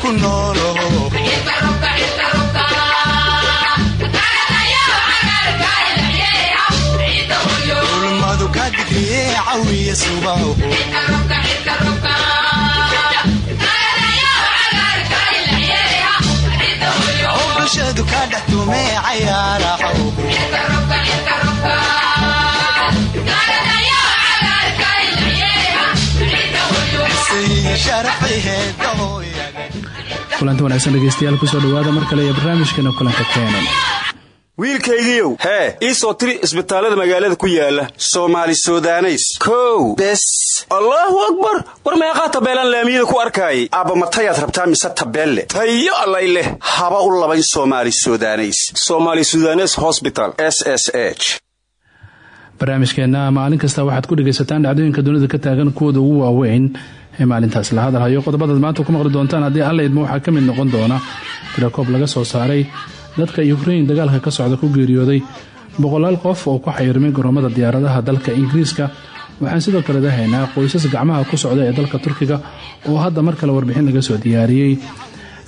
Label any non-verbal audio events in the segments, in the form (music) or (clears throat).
ku noolo ulmadu ka digriye cawiya subaho kulanti wanaagsan dhegeystayaal ku soo dhawaada mar kale ee barnaamijkeena kulanka keenan wiilkaygiiow. Hee ii soo tiri isbitaallada magaalada ku yaalla soomaali sudaneys. Kow bes. Allaahu akbar! War meeqaa tabeelaan laamiyada ku arkaayay? Aabbamatayaad rabtaa mise tabeelle? Tayo allay leh. Haba u labayn somali sudaneys. Somaali sudanes hosbital s s h. Barnaamijkeenna maalin kasta waxaad ku dhegaysataan dhacdooyinka dunida ka taagan kuwooda ugu waaweyn ee maalintaas la hadalhayo qodobadaad maanta ku maqli doontaan haddii alla idma waxaa ka mid noqon doona tirakoob laga soo saaray dadka yukrain dagaalka ka socda ku geeriyooday boqolaal qof oo ku xayirmay garoomada diyaaradaha dalka ingiriiska. Waxaan sidoo kale dahaynaa qoysas gacmaha ku socda ee dalka turkiga oo hadda mar kale warbixin laga soo diyaariyey.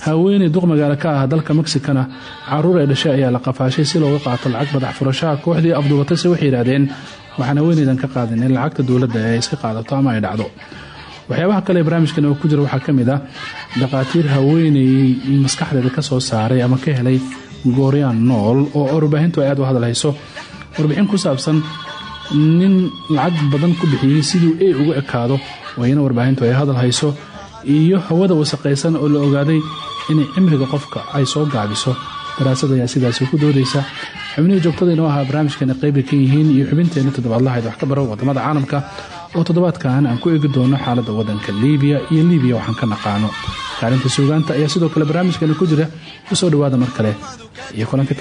Haweeney duq magaalo ka ah dalka mexicana carruur ee dhashay ayaa la qafaashay si looga qaato lacag madax furashaha kooxdii afduubatayse waxay yidhaahdeen waxaan haweeneydan ka qaadinay lacagta dowladda ee iska qaadato ama ay dhacdo. Waxyaabaha kale barnaamijkan oo ku jira waxaa ka mid ah dhaqaatiir haweeney maskaxdeeda ka soo saaray ama ka helay gooryaan nool oo warbaahintu ay aad u hadalhayso warbixin ku saabsan nin lacag badan ku bixiyey siduu e ugu ekaado wayna warbaahintu ay hadal hayso iyo hawada wasaqaysan oo la ogaaday inay cimriga qofka ay soo gaabiso. Daraasad ayaa sidaasi ku doodaysa. Xubnihii joogtada inoo ahaa barnaamijkeena qayba ka yihiin iyo xubinteena toddobaadlahayd wax ka baro waddamada caalamka oo toddobaadkan aan ku eegi doono xaaladda waddanka liibiya iyo liibiya waxaan ka naqaano kaalinta suugaanta ayaa sidoo kale barnaamijkeena ku jira soo dhawaada mar kale iyo kulanka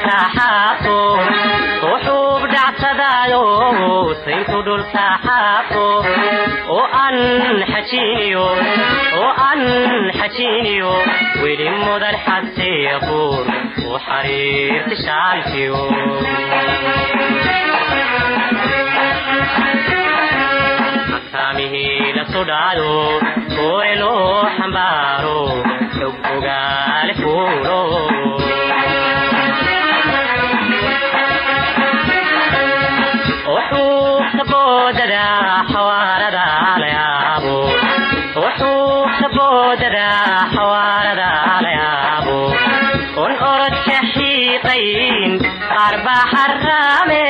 kenya xajiiniyo weli mudan xabsiya buur u xariirti shaalkiyo makaamihii la sudhaado koore loo xambaaro xog ogaale fuulo xawaarada la yaabo wuxuu boodada xawaarada la yaabo un orodka xiiqayn qaar baa xaraame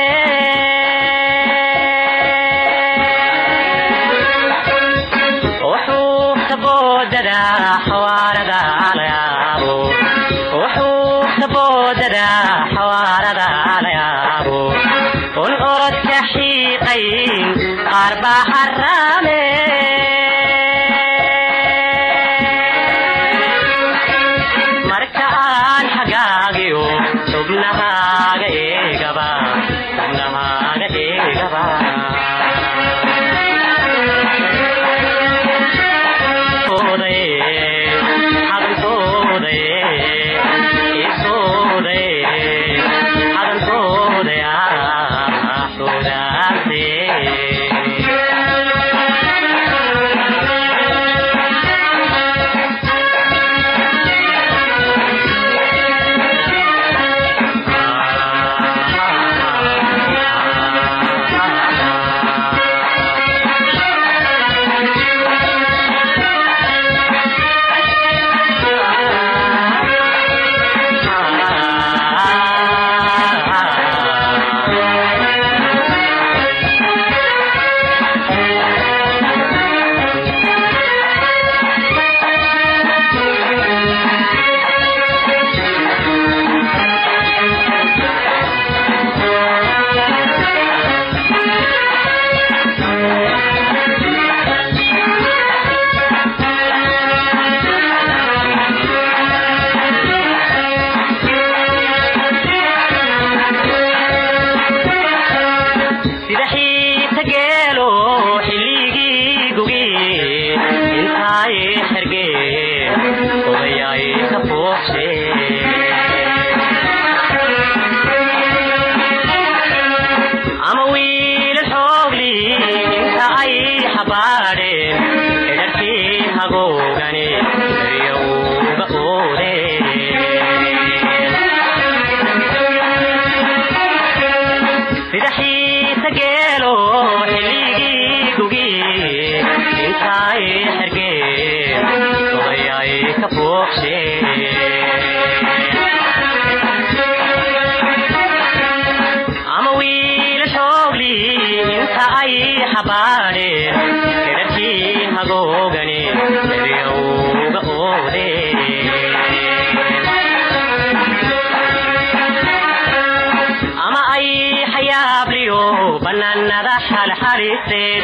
ay xayaabliyo banaanada xalxaliseed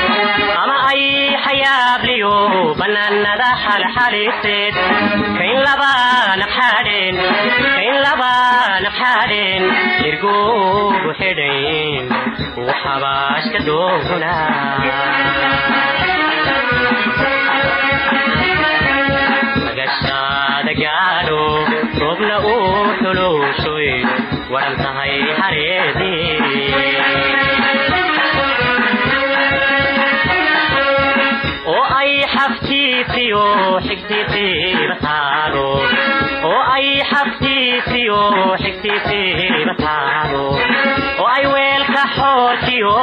ama ay xayaabliyo banaanada xalxaliseed kayn laba naqxaadheen kayn laba naqxaadheen irgoogu xidhayn uu xabaashka dooguna magashaada gaadho roobna uu xuluushoy waran tahay hareedii xaftiisiyo xigtiisiiba taalo oo ay xaftiisiyo xigtiisiiba taalo oo ay weelka xoorkiyo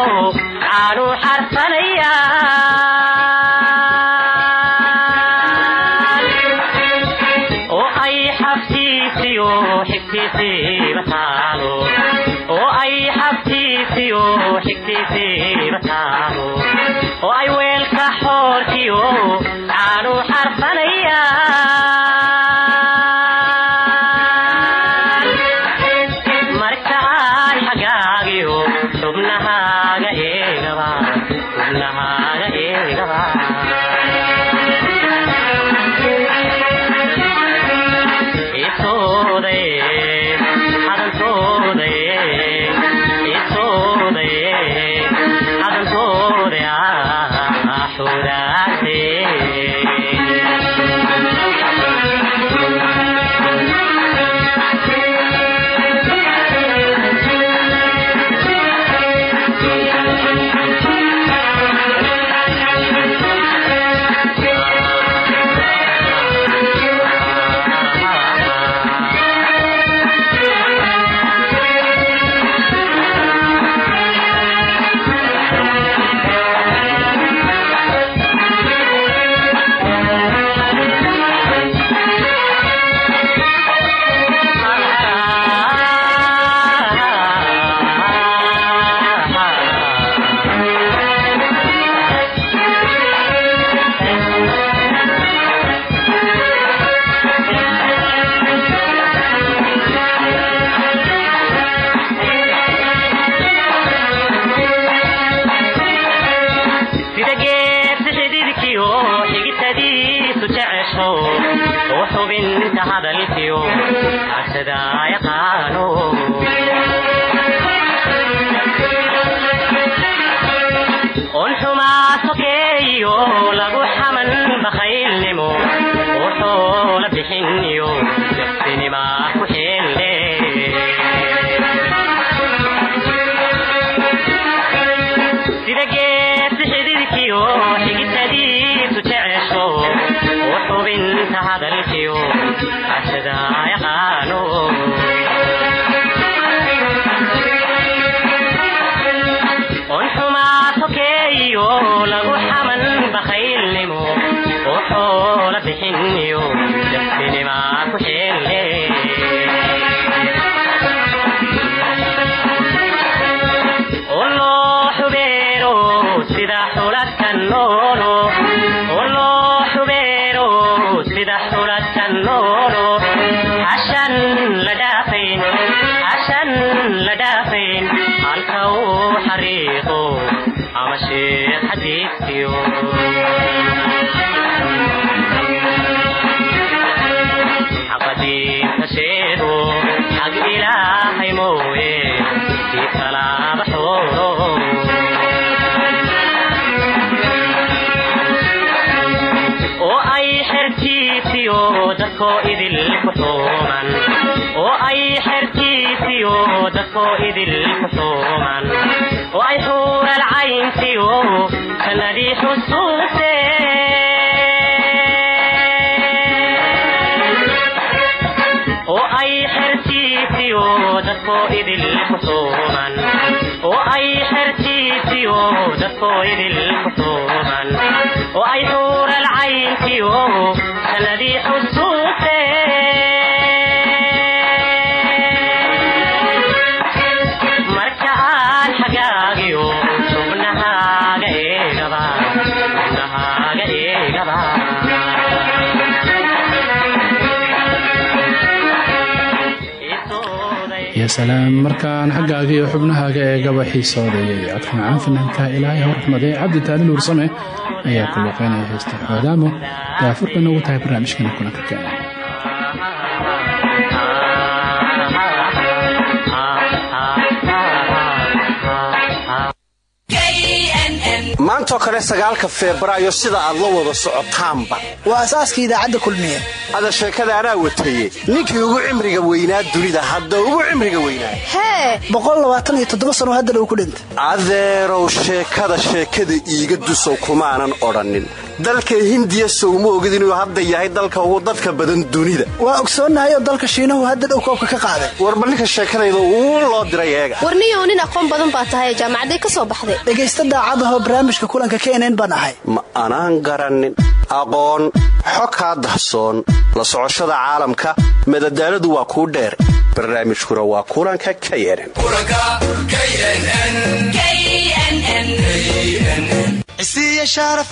caanu xarsanayaan oo ay xaftiisiyo xigtiisiiba uu xariiqo ama sheekh xadiigtiyo xaqadiinta sheego xag ilaahay mooye kii kalaaba xoolo oo ay xertiisiyo dadkoo idil ku xuuman oo ay xertiisiyo dadkoo idil ku xuuman ay xuuman oo ay xuural salaam. Markaan xaggaaga iyo xubnahaaga eegaba xiisoodayay codka macaan fanaanka ilaahay horxmade cabdi taalin uursame ayaa ku luuqeynaya heesta xoolaamo daafurka noogu tahay barnaamijkana kulanka keena maantoo kale sagaalka febraayo sida aad la wada socotaanba. Waa asaaska idaacadda kulmiye. Ada sheekada anaa wataye ninkii ugu cimriga weynaa dunida hadda ugu cimriga weynaa hee! Sano haddana uu ku dhintay. Adeerow sheekada sheekada iiga dusow kumaanan odhannin dalka hindiya sowma ogid inuu hadda yahay dalka ugu dadka badan dunida. Waa ogsoonnahay oo dalka shiinahu hadda dhow koobka ka qaaday. Warba ninka sheekadayda uu loo diray eega? Warniyow nin aqoon badan baa tahay jaamacaday ka soo baxday. Dhegaysta daacadahoo barnaamijka kulanka knn baan ahay. Ma anaan garannin aqoon xog kaa dahsoon la socoshada caalamka madadaaladu waa kuu dheer. Barnaamijkuna waa kulanka knn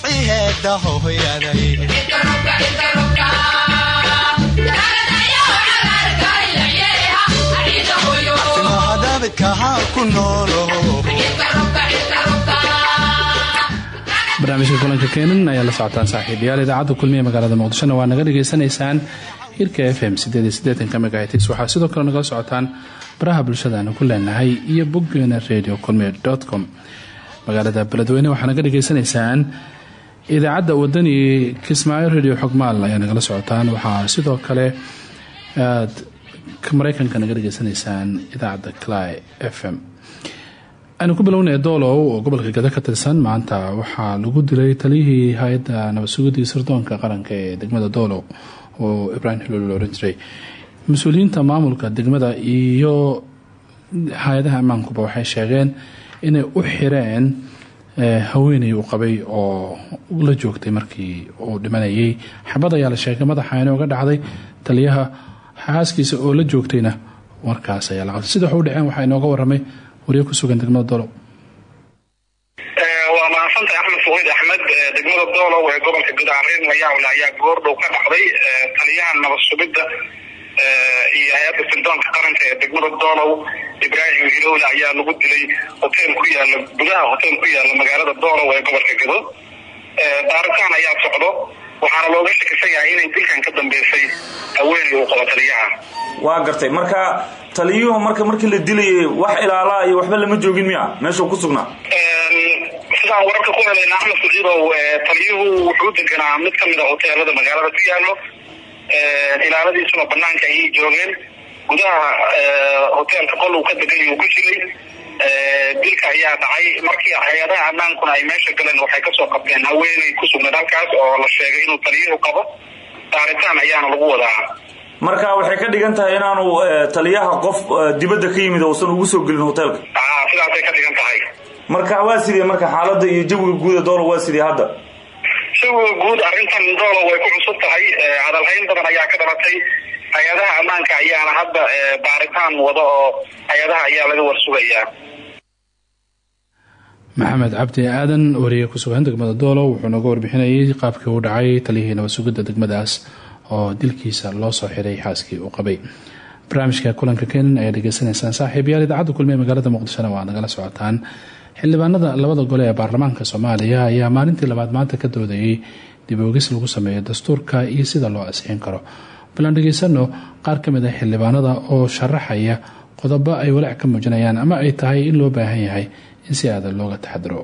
ciheeda hohoyaday barnaamijka kulanka keenan ayaa la socotaan saaxiibayaal idaacadda kulmiye magaalada muqdishona waa naga dhagaysanaysaan hirka f m megaherts waxaa sidoo kale nagala socotaan baraha bulshada aanu ku leenahay iyo boggeena radio kulmiye com magaalada beledweyne. Waxaa naga dhagaysanaysaan idaacadda wadani kismaayo radio xogmaal ayaa nagala socotaan. Waxaa sidoo kale aad mareykanka naga dhageysanaysaan idaacadda cly f m. Aynu ku bilownaya doolow oo gobolka gada ka tirsan. Maanta waxaa lagu dilay taliyihii hay'adda nabadsugidii sirdoonka qaranka ee degmada doolow oo ibraahim xilol la oran jiray. Mas'uuliyiinta maamulka degmada iyo hay'adaha ammaankuba waxay sheegeen inay u xireen haweeney uu qabay oo la joogtay markii uu dhimanayay. Xabad ayaa la sheegay madaxa inooga dhacday taliyaha xaaskiisa oo la joogtayna warkaas ayaa la qabtay. Sida wax u dhaceen waxaa inooga waramay wariye ku sugan degmada dolow waa mahadsantahay axmed fuqiid axmed degmada doolow ee gobolka gudaareen layaawle ayaa goordhow ka dhacday taliyaha nabad sugidda iyo hay'adda sirdoonka qaranka ee degmada doolow ibraahim hilowle ayaa lagu dilay hotel ku yaalla gudaha hotel ku yaalla magaalada doolow ee gobolka gado baaritaan ayaa socdo waxaana looga shakisan yahay inay dilkan ka dambeysay haweeney uu qabo taliyaha. Waa gartay. Marka taliyuhu marka markii la dilayay wax ilaalaa iyo waxba lama joogin miya? Meeshuu ku sugnaa? Sidaan wararka ku helayna axmed saciidow taliyuhu wuxuu deganaa mid ka mid a hoteelada magaalada ku yaalo ilaaladiisuna banaanka ayay joogeen. Gudaha hoteelka qol uu ka degan uu ku jiray dilka ayaa dhacay. Markii hay'adaha amaankuna ay meesha galeen waxay ka soo qabteen haweeney ku sugnayd halkaas oo la sheegay inuu taliyuhu qabo. Baaritaan ayaana lagu wadaa. Marka waxay ka dhigan tahay inaanu taliyaha qof dibadda ka yimid uusan ugu soo gelin hoteelka. Sidaasay ka dhigan tahay. Marka waa sidee marka xaalada iyo jawiga guuda doolo waa sidee hadda jawiga guud arrintan doolo way ku cusub tahay hadalhayn badan ayaa ka dhalatay. Hay'adaha ammaanka ayaana hadda baaritaan wada oo hay'adaha ayaa laga warsugayaa maxamed cabdi aadan wariye ku sugan degmada doolo wuxuu nooga warbixinayay qaabkii uu dhacay taliyihii nabad degmadaas oo dilkiisa loo soo xiray xaaskii uu qabay. Barnaamijka kulanka keenan ayaa dhegeysanaysaan saaxiib yaal idaacadda kulmiye magaalada muqdishona waa nagala socotaan xildhibaanada labada gole ee baarlamaanka soomaaliya ayaa maalintii labaad maanta ka doodayay dib oogis lagu sameeyo dastuurka iyo sida loo asixin karo. Balan dhegeysano qaar ka mid a xildhibaanada oo sharaxaya qodobo ay walaac ka muujinayaan ama ay tahay in loo baahan yahay in si aadan looga taxadiro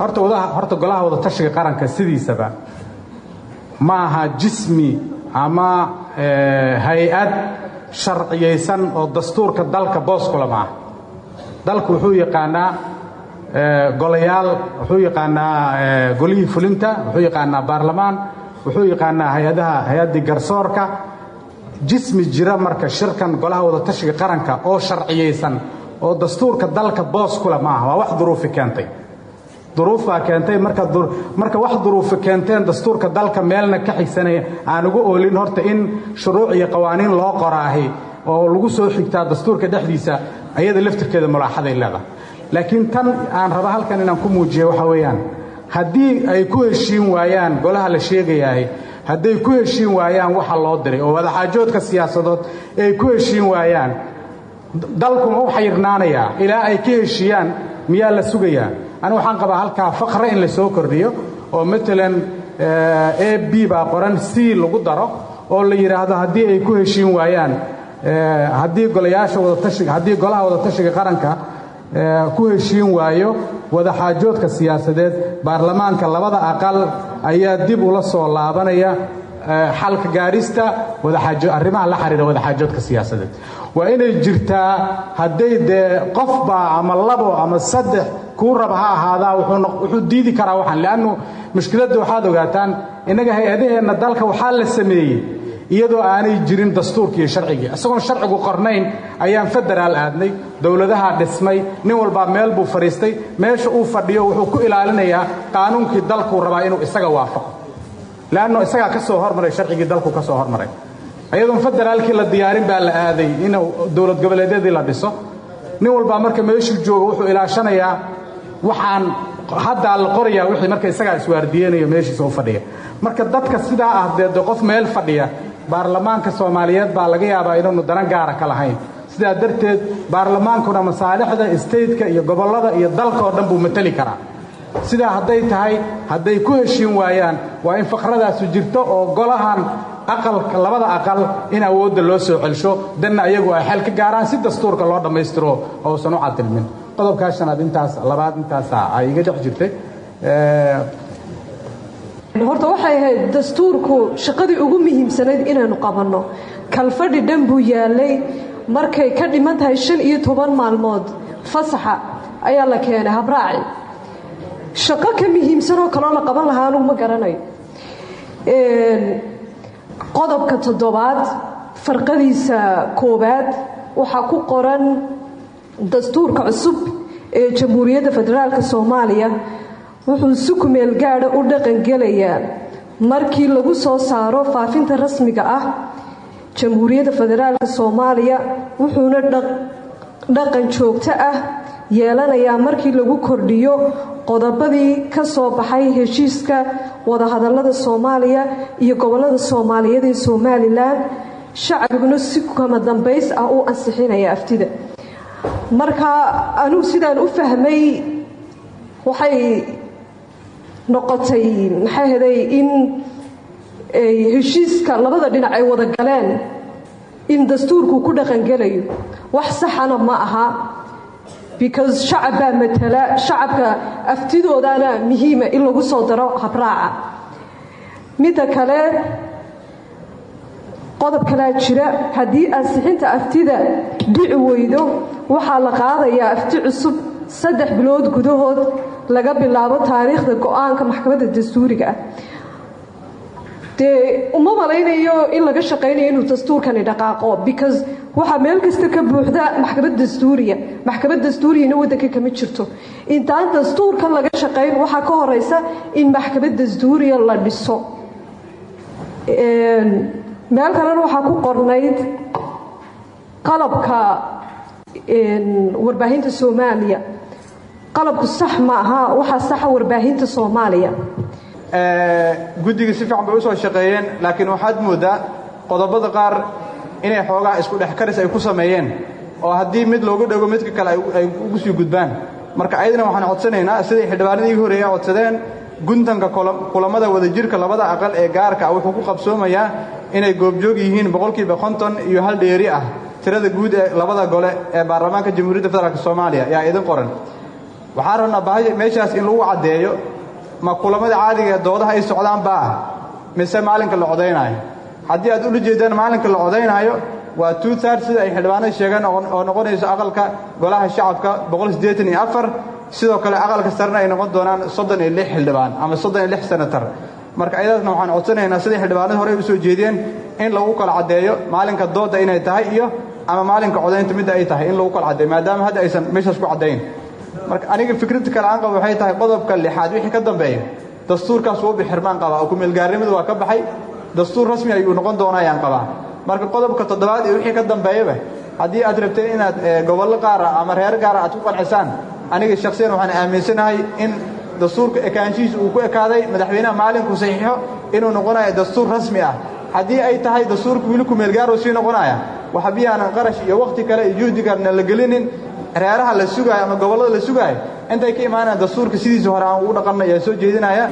horta golaha wada tashiga qaranka sidiisaba ma aha jismi ama hay'ad sharciyaysan oo dastuurka dalka booskula ma aha dalku wuxuu yaqaanaa golayaal wuxuu yaqaanaa golihii fulinta wuxuu yaqaanaa baarlamaan wuxuu yaqaanaa hay'adaha hay'addii garsoorka. Jismi jira marka shirkan golaha wada tashiga qaranka oo sharciyaysan oo dastuurka dalka boos kula ma aha waa wax duruufi keentay. Duruufbaa keentay marka wax duruufi keenteen dastuurka dalka meelna ka xigsanaya aan ugu oolin horta in shuruuc iyo qawaaniin loo qoraahi oo lagu soo xigtaa dastuurka dhexdiisa ayada laftirkeeda mulaaxaday leedahay. Laakiin tan aan raba halkan inaan ku muujiya waxa weeyaan haddii ay ku heshiin waayaan golaha la sheegayahay hadday ku heshiin waayaan waxa loo diray oo wadaxaajoodka siyaasadood ay ku heshiin waayaan dalku ma u xayirnaanayaa ilaa ay ka heshiiyaan miyaa la sugayaa ani waxaan qabaa halkaa faqre in la kordhiyo oo matalan a b baa qoran c lagu daro oo la yidhaahdo haddii ay ku heshiin waayaan haddii golayaasha wadatashiga haddii golaha wadatashiga qaranka ku heshiin waayo wadaxaajoodka siyaasadeed baarlamaanka labada aqal ayaa dib ula soo laabanaya xalka gaarista arrimaha la xiriira wadaxaajoodka siyaasadeed. Waa inay jirtaa hadday dee qofbaa ama labo ama saddex kuu raba ha ahaadaa wuxuu diidi karaa waxaan leannu mushkiladda waxaad ogaataan innaga hay'adaheenna dalka waxaa la sameeyey iyadoo aanay jirin dastuurkii iyo sharcigii. Isagoon sharcigu qornayn ayaan federaal aadnay dowladaha dhismay nin walbaa meel buu fadhiistay meesha uu fadhiyo wuxuu ku ilaalinayaa qaanuunkii dalkuu rabaa inuu isaga waafaqo. Leanno isagaa ka soo hormaray sharcigii dalku ka soo hormaray. Ayadoon federaalkii la diyaarin baa la aaday in dowlad goboleedyadii la dhiso. Nin walbaa marka meeshuu joogo wuxuu ilaashanayaa waxaan haddaa la qorayaa wixii marka isagaa iswaardiyeynayo meeshiisa u fadhiya. Marka dadka sidaa ah dee de qof meel fadhiya baarlamaanka soomaaliyeed baa laga yaabaa inaanu daran gaara ka lahayn. Sidaa darteed baarlamaankuna masaalixda stateka iyo gobollada iyo dalka oo dhan buu mateli karaa. Sidaa hadday tahay hadday ku heshiin waayaan waa in faqradaasu jirto oo golahan aqalka labada aqal in awoodda loo soo celsho. Danna ayagu ay xel ka gaaraan si dastuurka loo dhammaystiro ousan u cadilmin qodobkaa shanaad intaas labaad intaasa ay iga dhex jirtay. Horta waxay ahayd dastuurku shaqadii ugu muhiimsanayd inaynu qabanno. Kalfadhi dhan buu yaalay markay ka dhiman tahay shan iyo toban maalmood fasaxa ayaa la keenay habraaci. Shaqo ka muhiimsanoo kaloo la qaban lahaa anugu ma garanayo qodobka toddobaad farqadiisa koowaad waxaa ku qoran dastuurka cusub ee jamhuuriyadda federaalka soomaaliya wuxuu si kumeel gaadha u dhaqangelayaa markii lagu soo saaro faafinta rasmiga ah jamhuuriyadda federaalka soomaaliya wuxuuna dhaqan joogto ah yeelanayaa markii lagu kordhiyo qodobadii ka soo baxay heshiiska wadahadallada soomaaliya iyo gobollada soomaaliyeed ee somalilan. Shacbiguna si kama dambays ah u ansixinaya aftida marka anugu sidaan u fahmay waxay noqotay maxay haday in heshiiska labada dhinac ay wada galeen in dastuurku ku dhaqangelayo wax saxana ma aha because shacab baa matala shacabka aftidoodaana muhiima in lagu soo daro habraaca. Midda kale qodob kalaa jira haddii ansixinta aftida dhici weydo. Waxaa la qaadayaa afti cusub saddex bilood gudahood laga bilaabo taariikhda go'aanka maxkamadda dastuuriga. Dee uma malaynayo in laga shaqaynayo inuu dastuurkani dhaqaaqo because waxaa meel kasta ka buuxda maxkamad dastuuriya maxkamad dastuuriyana waddanka kama jirto. Intaan dastuurkan laga shaqayn waxaa ka horeysa in maxkamad dastuuriya la dhiso meel kalena waxaa ku qornayd qalabka warbaahinta soomaaliya. Qalabku sax ma aha waxaa saxa warbaahinta soomaaliya. Guddiga si fiican bay u soo shaqeeyeen laakiin waxaad mooddaa qodobada qaar inay xoogaa isku dhex karis ay ku sameeyeen oo haddii mid loogu dhego midka kale ay ugu sii gudbaan. Marka ayadana waxaan codsanaynaa siday xildhibaanadii horreeya codsadeen guntanka kulamada wadajirka labada aqal ee gaarka ah wuxuu ku qabsoomayaa inay goobjoog yihiin boqolkiiba konton iyo hal dheeri ah tirada guud ee labada gole ee baarlamaanka jamhuuriyadda federaalk soomaaliya. Yaa idin qoran. Waxaan rabnaa bahay meeshaas in lagu caddeeyo ma kulamada caadiga ee doodaha ay socdaan baa? Mise maalinka la codaynaayo? Haddii aad ula jeedaan maalinka la codaynaayo waa two sida ay xildhibaanada sheegeen oo noqonayso aqalka golaha shacabka boqol siddeetan iyo afar sidoo kale aqalka sarena ay noqon doonaan soddon iyo lix xildhibaan ama soddon iyo lix senatar. Marka ayadaasna waxaan codsanaynaa siday xildhibaanada horey u soo in lagu kala caddeeyo maalinka doodda inay tahay iyo ama maalinka codaynta midda ay tahay in lagu kala caddeeyo maadaama hadda aysan meeshaas ku caddayn. Marka aniga fikradda kale aan qaba waxay tahay qodobka lixaad wixii ka dambeeya. Dastuurkaas wuu bixirmaan qabaa. Oo kumeelgaarnimadu waa ka baxay. Dastuur rasmi ayuu noqon doonaa ayaan qabaa. Marka qodobka toddobaad iyo wixii ka dambeeyaba haddii aad rabteen inaad gobollo qaara ama reer gaara aad ku qancisaan aniga shakhsiyan waxaan aaminsanahay in dastuurka ekaanshihiisa uu ku ekaaday madaxweynaha maalinkuu saxiixo inuu noqonayo dastuur rasmi ah. Haddii ay tahay dastuurka wili kumeelgaaruu sii noqonaya waxbiyaanan qarash iyo wakhti kale iyo juhdi kalena la gelinin reeraha la sugaayo ama gobollada la sugaayo intay ka imaanayaan dastuurka sidiisa hore aan ugu dhaqanna ayaa soo jeedinaya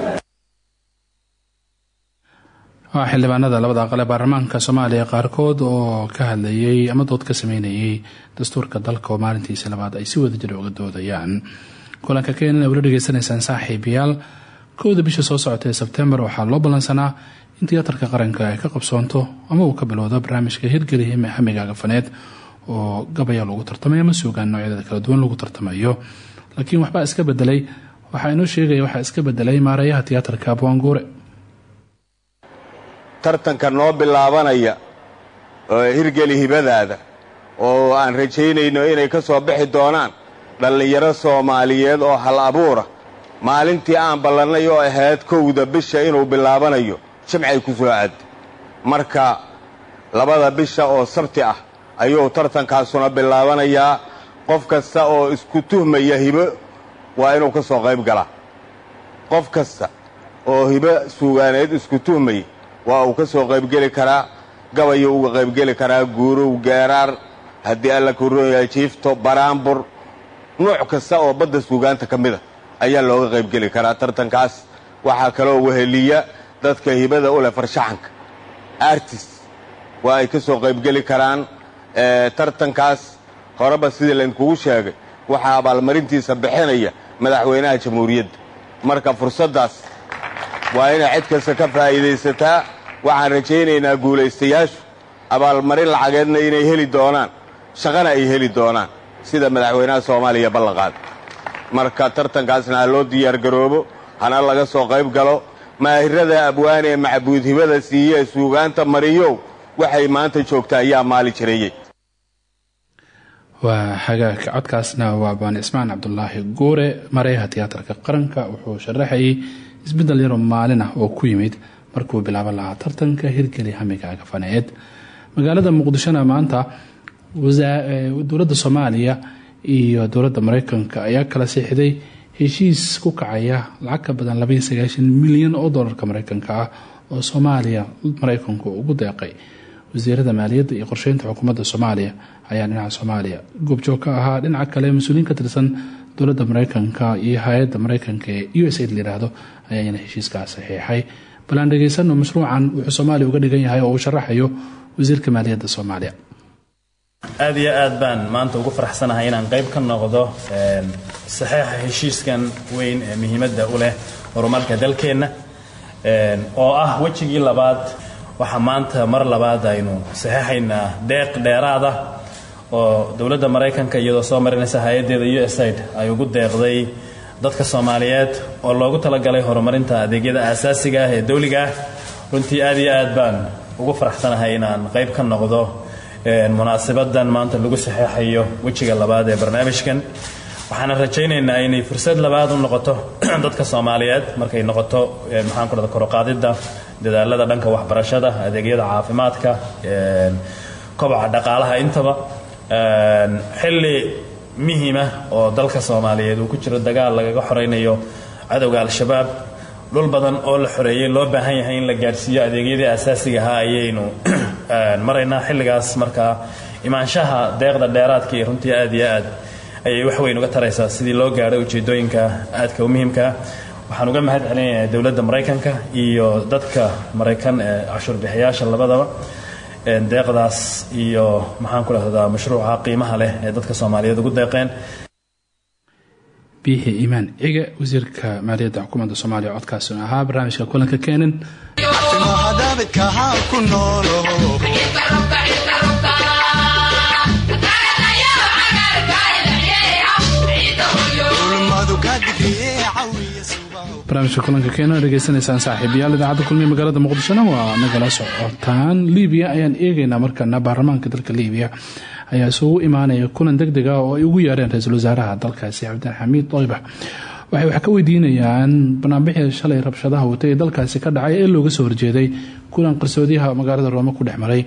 waa xildhibaanada labada aqal ee baarlamaanka soomaaliya qaarkood oo ka hadlayay ama dood ka sameynayay dastuurka dalka oo maalintiisa labaad ay si wadajir uga doodayaan. Kulanka keenan wala dhegeysanaysaan saaxiibayaal kowda bisha soo socota ee sebtembar waxaa loo ballansanaa in tiyaatarka qaranka ay ka qabsoonto ama uu ka bilowdo barnaamijka hirgeliya maxamiga gafaneed oo gabaya lagu tartamayo ama suugaan noocyada kala duwan lagu tartamayo. Laakiin waxbaa iska bedelay waxaa inoo sheegaya waxaa iska bedelay maarayaha tiyaatarka abwaanguure tartanka noo bilaabanaya hirgeli hibadaada oo aan rajaynayno inay ka soo bixi doonaan dhallinyaro soomaaliyeed oo hal abuura maalintii aan ballannay oo ahayd kowda bisha inuu bilaabanayo jimcay ku soo aad marka labada bisha oo sabti ah ayuu tartankaasuna bilaabanayaa qof kasta oo isku tuhmaya hibo waa inuu ka soo qayb galaa qof kasta oo hibo suugaaneed isku tuhmaya waa uu ka soo qaybgeli karaa gabayuu uga qaybgeli karaa guurow geeraar haddii alla kuroya jiifto baraambur nuuc kasta oo badda suugaanta ka mida ayaa looga qaybgeli karaa. Tartankaas waxaa kaloo weheliya dadka hibada u leh farshaxanka. Artist waa ay ka soo qaybgeli karaan tartankaas horeba sidii laydinkugu sheegay waxaa abaalmarintiisa bixinaya madaxweynaha jamhuuriyadda. Marka fursaddaas waa inay cid kasta ka faa'iidaysataa waxaan rajaynaynaa guulaystayaashu. Abaalmarin lacageedna inay heli doonaan. Shaqana ay heli doonaan. Sida madaxweynaha soomaaliya ballanqaada marka tartankaasna ha loo diyaargaroobo hana laga soo qayb galo. Maahirada abwaane ee macbuud hibada siiye suugaanta mariyow waxay maanta joogtaa ayaa maali jireeyey. Waa hagaag codkaasna waa baan ismaan cabdulaahi guure mareyaha tiyaatarka qaranka wuxuu sharaxayay isbeddel yaroo maalin ah oo ku yimid markuu bilaaban lahaa tartanka hirgeli hamiga gafaneed magaalada muqdishona maanta dowladda soomaaliya iyo dowladda mareykanka ayaa kala siixday heshiis ku kacaya lacag ka badan milyan oo dolarka mareykanka ah oo soomaaliya mareykanku ugu deeqay. Wasiirada maaliyadda iyo qorsheynta xukuumadda soomaaliya ayaa dhinaca soomaaliya goobjoog ka ahaa dhinaca kale mas'uuliyiin ka tirsan dowladda mareykanka iyo hay'adda mareykanka ee u s aid layidhaahdo ayaana heshiiskaa saxiixay bal aan dhegeysano mashruucan wuxuu soomaaliya uga dhigan yahay oo uu sharaxayo wasiirka maaliyadda soomaaliya. Aad iyo aad baan maanta ugu faraxsanahay inaan qayb ka noqdo saxiixa heshiiskan weyn ee muhiimadda u leh horumarka dalkeenna. Oo ah wejigii labaad waxaa maanta mar labaad aynu saxiixaynaa deeq dheeraada oo dowladda maraykanka iyadoo soo marinaysa hay'addeeda u s aid ay ugu deeqday dadka soomaaliyeed oo loogu talagalay horumarinta adeegyada aasaasiga ah ee dawliga runtii aad iyo aad baan ugu faraxsanahay inaan qayb ka noqdo munaasibadan maanta lagu saxeexayo wejiga labaad ee barnaamijkan. Waxaana rajaynaynaa inay fursad labaad u noqoto (clears throat) dadka soomaaliyeed markay noqoto maxaan ku dhada koroqaadidda dadaalada dhanka waxbarashada adeegyada caafimaadka kobaca dhaqaalaha intaba. Xilli muhiima oo dalka soomaaliyeed uu ku jiro dagaal lagaga xoraynayo cadowga al-shabaab dhul badan oo la xoreeyey loo baahan yahay in la gaadhsiiyo adeegyadii asaasiga ahaa ayaynu (clears throat) maraynaa xilligaas markaa imaanshaha deeqda dheeraadka iyo runtii aad iyo aad ayay wax weyn uga taraysaa sidii loo gaadho ujeedooyinka aadka u muhiimkaa waxaan uga mahad celinayaa dowladda maraykanka iyo dadka maraykan ee cashuurbixiyaasha labadaba deeqdaas iyo maxaan ku dhahdaa mashruuca qiimaha leh ee dadka soomaaliyeed ugu deeqeen. Biixi iimaan cige wasiirka maaliyadda xukuumadda soomaaliya codkaasi ahaa barnaamijka kulanka keenan barnaamijka kulanka keena dhegeysanaysaan saaxiibayaal idaacadda kulmiye magaalada muqdishona waa nagala socotaan. Libiya ayaan eegaynaa markana baarlamaanka dalka libiya ayaa isugu imaanaya kulan deg deg ah oo ay ugu yeereen ra'iisul wasaaraha dalkaasi cabdin xamiid doybax waxay wax ka weydiinayaan banaanbixii shalay rabshadaha watay ee dalkaasi ka dhacay ee looga soo horjeeday kulan qarsoodiyaha magaalada roome ku dhex maray.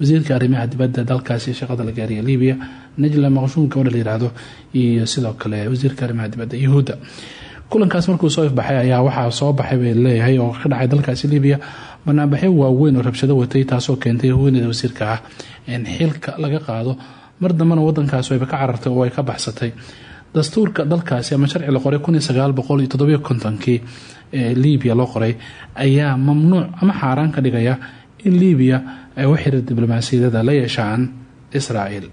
Wasiirka arrimaha dibadda dalkaasi shaqada la gaariya libiya najla maqshuum gabadha la yiraahdo iyo sidoo kale wasiirka arrimaha dibadda yahuudda kulankaas markuu soo ifbaxay ayaa waxaa soo baxay bay leeyahay oo ka dhacay dalkaasi libiya banaanbaxyo waaweyn oo rabshado watay taasoo keentay haweeneyda wasiirka ah in xilka laga qaado. Mar dambena wadankaas wayba ka carartay oo ay ka baxsatay. Dastuurka dalkaasi ama sharci la qoray kii ee libiya loo qoray ayaa mamnuuc ama xaaraan ka dhigaya in libiya ay u xiriir diblomaasiyadada la yeeshaan israa'iil.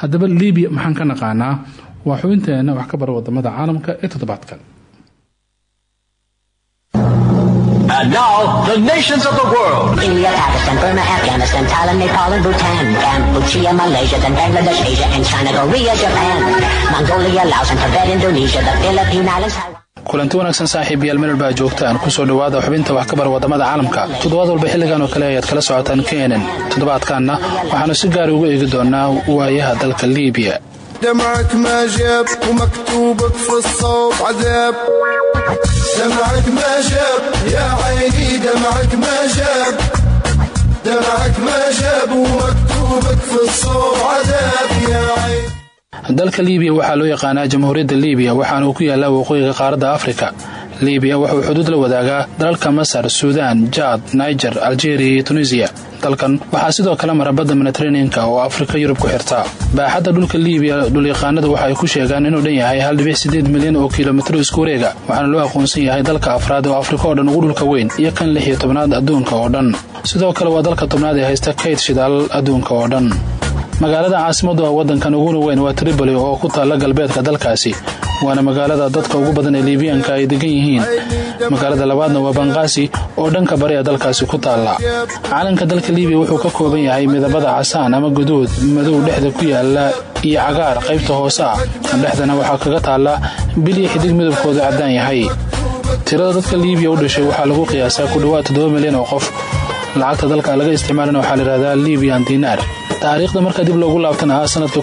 Haddaba libiya maxaan ka naqaanaa waa xubinteena wax ka bara waddamada caalamka ee toddobaadkan And now, the nations of the world. India, Pakistan, Burma, Afghanistan, Thailand, Nepal, and Bhutan, Cambodia, Malaysia, then Bangladesh, Asia, and China, Korea, Japan, Mongolia, Laos, and Tibet, Indonesia, the Philippine Islands, kulanti wanaagsan saaxiibayaal meel baa joogtaan ku soo dhawaada xubinta wax ka bar waddamada caalamka. Toddobaad walba xilligan oo kale ayaad kala socotaan kenen toddobaadkanna waxaanu si gaari uga eegi doonaa waayaha dalka libiya دمعك ما جاب ومكتوبك في الصوب عذاب دمعك ما جاب يا عيني دمعك ما جاب دمعك ما جاب ومكتوبك في الصوب عذاب يا عيني dalka libiya waxaa loo yaqaanaa jamhuuriyadda libiya waxaana uu ku yaallaa waqooyiga qaaradda afrika libiya wuxuu xuduud la wadaagaa dalalka masar suudaan jaad niger aljeeriya iyo tunisiya dalkan waxaa sidoo kale mara badda mediteraneanka oo afrika yurub ku xirta. Baaxadda dhulka libiya dhulyaqaanadu waxa ay ku sheegaan inuu dhan yahay hal dhibic sideed milyan oo kilomitro isku wareega waxaana loo aqoonsan yahay dalka afraad oo afrika oo dhan ugu dhulka weyn iyo kan lix iyo tobnaad adduunka oo dhan. Sidoo kale waa dalka tobnaad ee haysta kayd shidaal adduunka oo dhan magaalada caasimadu ah wadankan uguna weyn waa tripoli oo ku taalla galbeedka dalkaasi waana magaalada dadka ugu badan ee liibiyaanka ay degan yihiin. Magaalada labaadna waa banqaasi oo dhanka bari ee dalkaasi ku taalla. Calanka dalka libiya wuxuu ka kooban yahay midabada casaan ama guduud madow dhexda ku yaalla iyo cagaar qaybta hoose ah. Dhexdana waxaa kaga taalla xidig midabkooda caddaan yahay. Tirada dadka liibiya u dhashay waxaa lagu qiyaasaa ku dhowaad toddoba milyan oo qof lacagta dalka laga isticmaalana waxaa la yihahdaa libiyan dinaar taariikhda marka dib loogu laabtan ahaa sanadka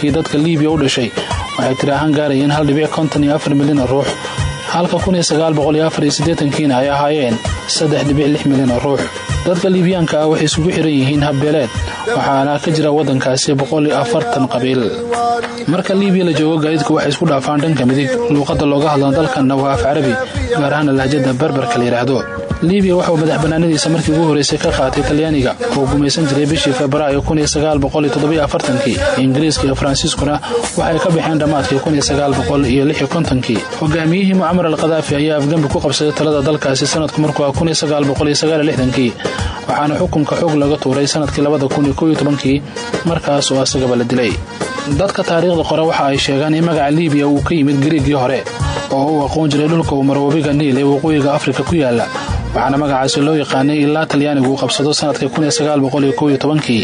kii dadka libiya u dhashay. Waxay tiri gaarayeen afar milyan oo ruux. Halka kiina ay ahaayeen milyan oo ruux. Dadka liibiyaanka ah waxay isugu xiran yihiin habbeeleed waxaana ka jira waddankaasi qabiil. Marka libiya la joogo gaadiidku waxay isku dhaafaan dhanka midig. Luuqadda looga hadlo dalkanna waa af carabi gaar ahaana lahjada berberka la yidhaahdo libiya waxauu madax banaanadiisa markii ugu horeysay ka qaatay talyaaniga. Oo gumaysan jiray bishii febraayo ingiriiska iyo faransiiskuna waxay ka baxeen dhammaadkii hogaamiyihii mucamar al khadaafi ayaa afgembi ku qabsaday talada dalkaasi sanadku markuu ah kii waxaana xukunka xoog laga tuuray sannadkii kii markaas oo asagaba la dilay. Dadka taariikhda qore waxa ay sheegaan in magaca libiya uu ka yimid gariigii hore oo uu aqoon jiray dhulka uu maroobiga niil ee waqooyiga afrika ku yaalla waxaana magacaasi loo yaqaanay ilaa talyaanigu uu qabsado sannadkii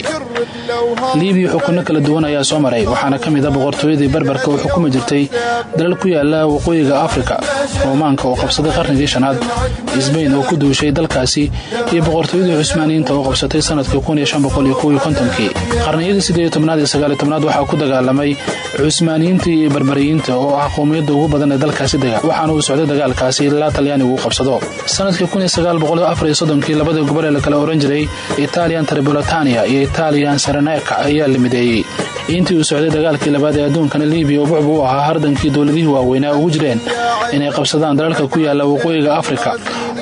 libiya xukunno kala duwan ayaa soo maray waxaana ka mid a boqortooyadii barbarka oo xukumi jirtay dalal ku yaalla waqooyiga afrika roomaanka oo qabsaday qarnigii shanaad isbayn oo ku duushay dalkaasi iyo boqortooyadii cusmaaniyiinta oo qabsatay sannadkii qarniyadii sideed tobnaad iyo sagaali tobnaad waxaa ku dagaalamay cusmaaniyiinta iyo barbariyiinta oo ah qowmiyadda ugu badan ee dalkaasi dega waxaana uu socday dagaalkaasi ilaa talyaanigu uu qabsado sannadkii labadii gobol ee la kala oran jiray italian tribolitania iyo italian saraneka ayaa la mideeyey intii uu socday dagaalkii labaad ee adduunkana libiya oo bucbu u ahaa hardankii dowladihii waaweynaa ugu jireen inay qabsadaan dalalka ku yaalla waqooyiga afrika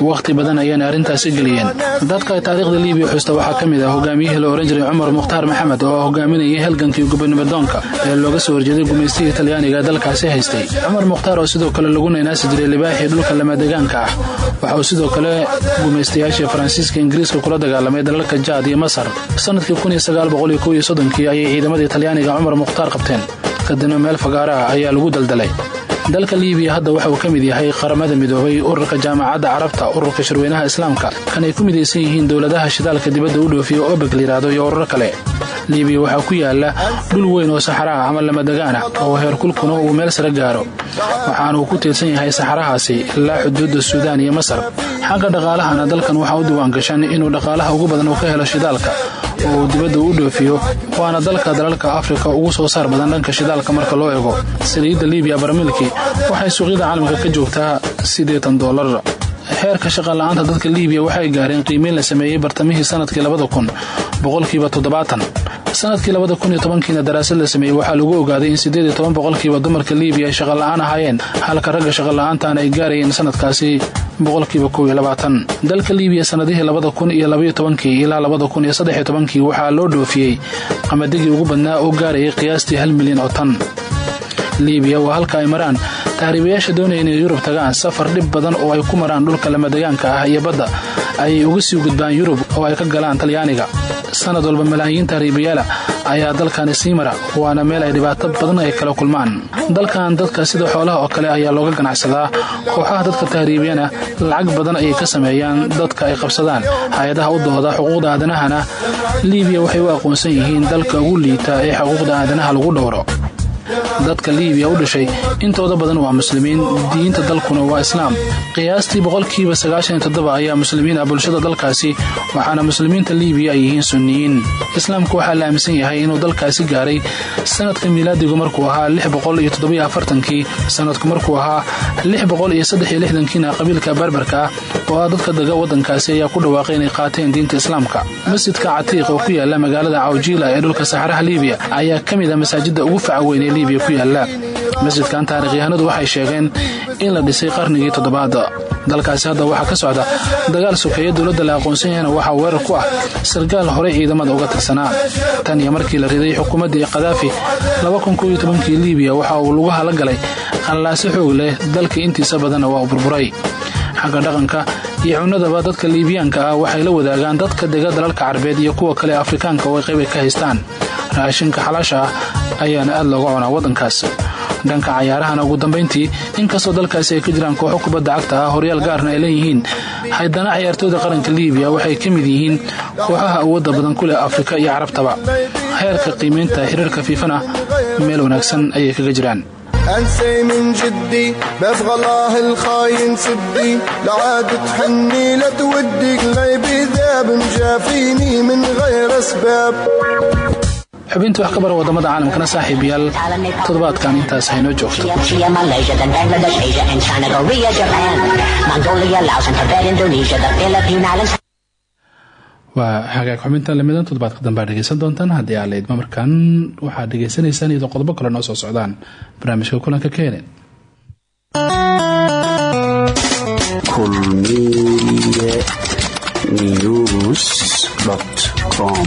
wakhti badan ayaana arrintaasi geliyeen. Dadka taariikhda libiya xusta waxaa ka mid ah hogaamiyihii la oran jiray cumar mukhtaar maxamed oo hogaaminayay halgankii gobonimadoonka ee looga soo horjeeday gumaystihii talyaaniga dalkaasi haystay. Cumar mukhtaar oo sidoo kale lagu naynaasi jiray libaaxii dhulka lamadegaanka ah. Waxa uu sidoo kale gumaystayaashii faransiiska ingiriiska kula dagaalamay dalalka jaad iyo masar. Sanadkii kii ayay ciidamadii talyaaniga cumar mukhtaar qabteen. Kadibna meel fagaara ah ayaa lagu daldalay dalka libiya hadda waxa uu ka mid yahay qaramada midoobay ururka jaamacadda carabta ururka shirweynaha islaamka. Kan ay ku midaysan yihiin dowladaha shidaalka dibadda u dhoofiya obeg layidhaahdo iyo ururo kale. Libiya waxaa ku yaalla dhul weyn oo saxara ah ama lamadegaan ah oo heerkulkuna uu meel sare gaaro. Waxaana uu ku tiirsan yahay saxarahaasi ilaa xuduudda suudaan iyo masar. Xagga dhaqaalahana dalkan waxaa u diwaan gashan inuu dhaqaalaha ugu badan uu ka helo shidaalka oo uu dibadda u dhoofiyo waana dalka dalalka afrika ugu soo saar badan dhanka shidaalka marka loo eego. Saliidda libiya barmilki waxay suuqyada caalamka ka joogtaa siddeetan doolar heerka shaqala-aanta dadka libiya waxay gaareen qiimeyn la sameeyey bartamihii sannadkii labada kun boqolkiiba toddobaatan sannadkii labada kun iyo tobankiina daraasad la sameeyey waxaa lagu ogaaday in siddeed iyo toban boqolkiiba dumarka libiya ay shaqala-aan ahaayeen halka ragga shaqala-aantan ay gaarayeen sanadkaasi boqolkiiba kow iyo labaatan dalka libiya sanadihii labada kun iyo labaiyo tobankii ilaa labada kun iyo saddex iyo tobankii waxaa loo dhoofiyey qamadigii ugu badnaa oo gaarayay qiyaastii hal milyan oo tan. Libiya waa halka ay maraan tahriibayaasha doonaya inay yurub tagaan safar dhib badan oo ay ku maraan dhulka lamadegaanka ah iyo badda ayay uga sii gudbaan yurub oo ay ka galaan talyaaniga. Sanad walba malaayiin tahriibayaala ayaa dalkani sii mara waana meel ay dhibaato badan ay kala kulmaan. Dalkan dadka sida xoolaha oo kale ayaa looga ganacsadaa. Kooxaha dadka tahriibiyana lacag badan ayay ka sameeyaan dadka ay qabsadaan. Hay'adaha u dooda xuquuqda aadanahana libiya waxay u aqoonsan yihiin dalka ugu liita ee xuquuqda aadanaha lagu dhowro dadka libiya u dhashay intooda badan waa muslimiin diinta dalkuna waa islaam. Qiyaastii boqolkiiba sagaashan iyo toddoba ayaa muslimiin ah bulshada dalkaasi waxaana muslimiinta libiya ay yihiin sunniyiin. Islaamku waxaa la aaminsan yahay inuu dalkaasi gaaray sanadka miilaadigu markuu ahaa lix boqol sanadku markuu ahaa lix boqol qabiilka barbarka oo ah dadka dega waddankaasi ayaa ku dhawaaqay inay qaateen diinta islaamka. Masjidka catiiq oo ku yaalla magaalada cawjiila ee dhulka saxaraha libiya ayaa ka mid ah masaajidda ugu faca weyn ee libiya ku yaalla masjidkan taarikhyahanadu waxay sheegeen in la dhisay qarnigii toddobaad dalkaasi hadda waxaa ka socda dagaal sokeeye dowladda la aqoonsan yahayna waxaa weerar ku ah sarkaal horey ciidamada uga tirsanaa. Tan iyo markii la riday xukuumaddii kadaafi kii libiya waxa uu lugaha la galay qallaaso xoog leh dalka intiisa badanna waa u burburay. Xagga dhaqanka iyo cunadaba dadka liibiyaanka ah waxay la wadaagaan dadka dega dalalka carbeed iyo kuwa kale afrikaanka oo ay qayb ay ka haystaan raashinka xalaasha ah ayaana aad looga cunaa waddankaas dhanka cayaarahana ugu dambayntii inkastoo dalkaasi ay ka jiraan kooxo kubadda cagta ah horyaal gaarna ay leeyihiin haddana cayaartooyda qaranka libiya waxay ka mid yihiin kooxaha awoodda badan ku leh afrika iyo carabtaba heerka qiimaynta xiriirka fiifana meel wanaagsan ayay kaga jiraan انسي من جدي ببغى الله الخاين سدي لعاد تحني لا تودي قلبي ذاب مجافيني من غير اسباب xubinta wax ka bara waddamada caalamkana saaxiibayaal toddobaadkan intaas haynoo joogto. Waa hagaag xubinta lamidan toddobaadka dambe ad dhegeysan doontaan. Haddii aa laydma markaan waxaad dhegeysanaysaan iyadoo qodobo kale noo soo socdaan. Barnaamijka kulanka keene kulmiye news com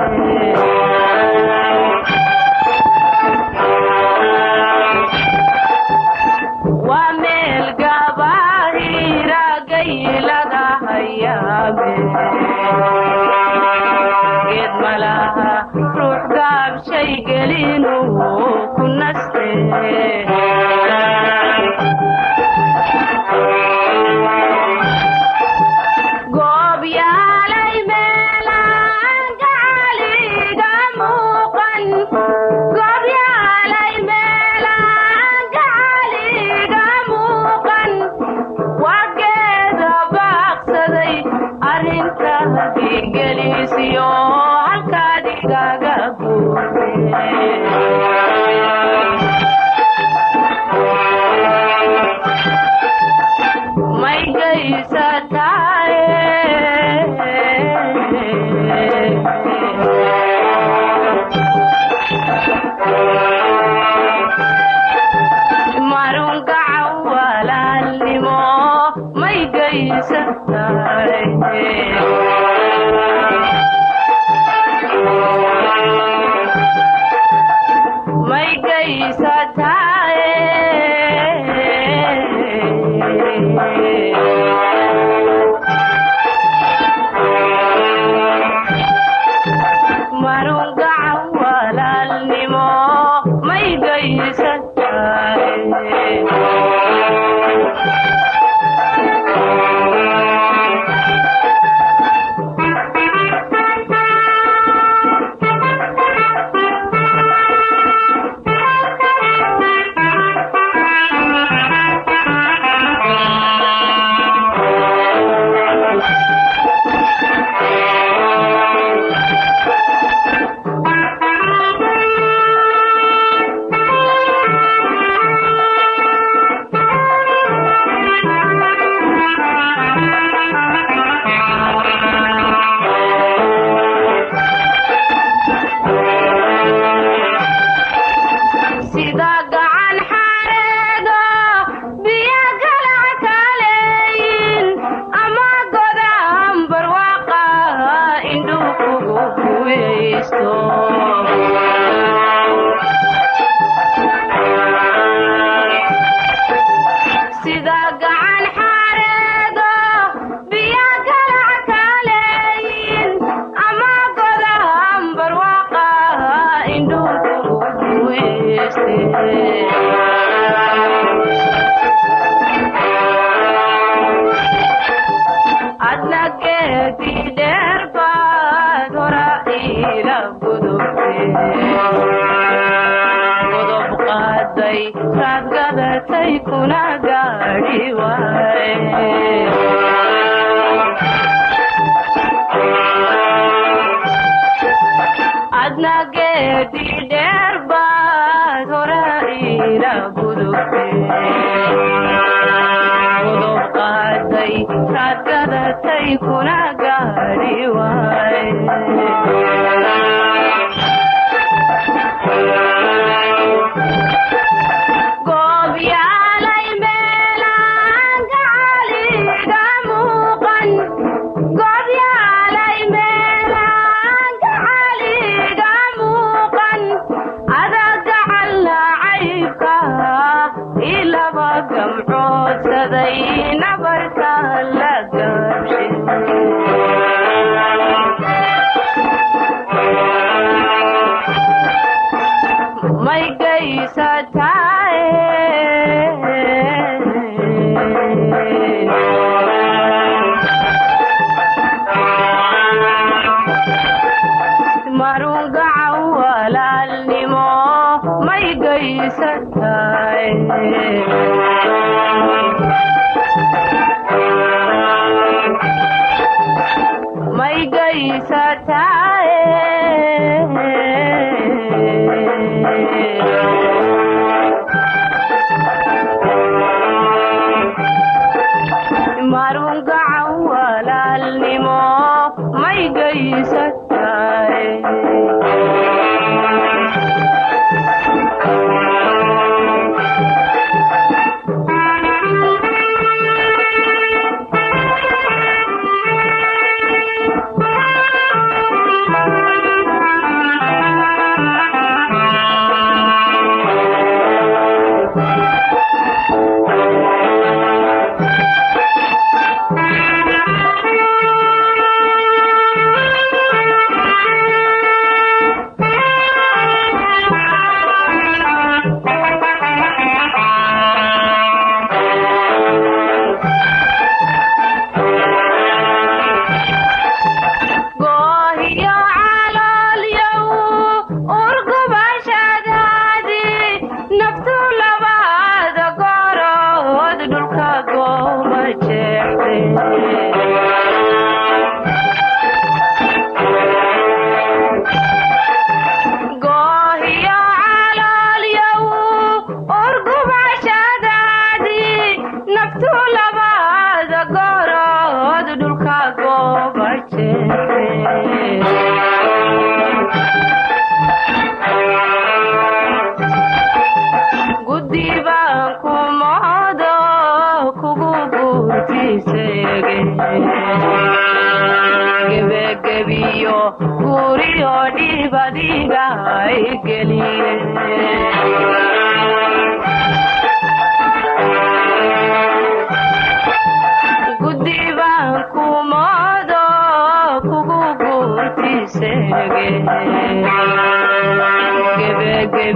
Yeah.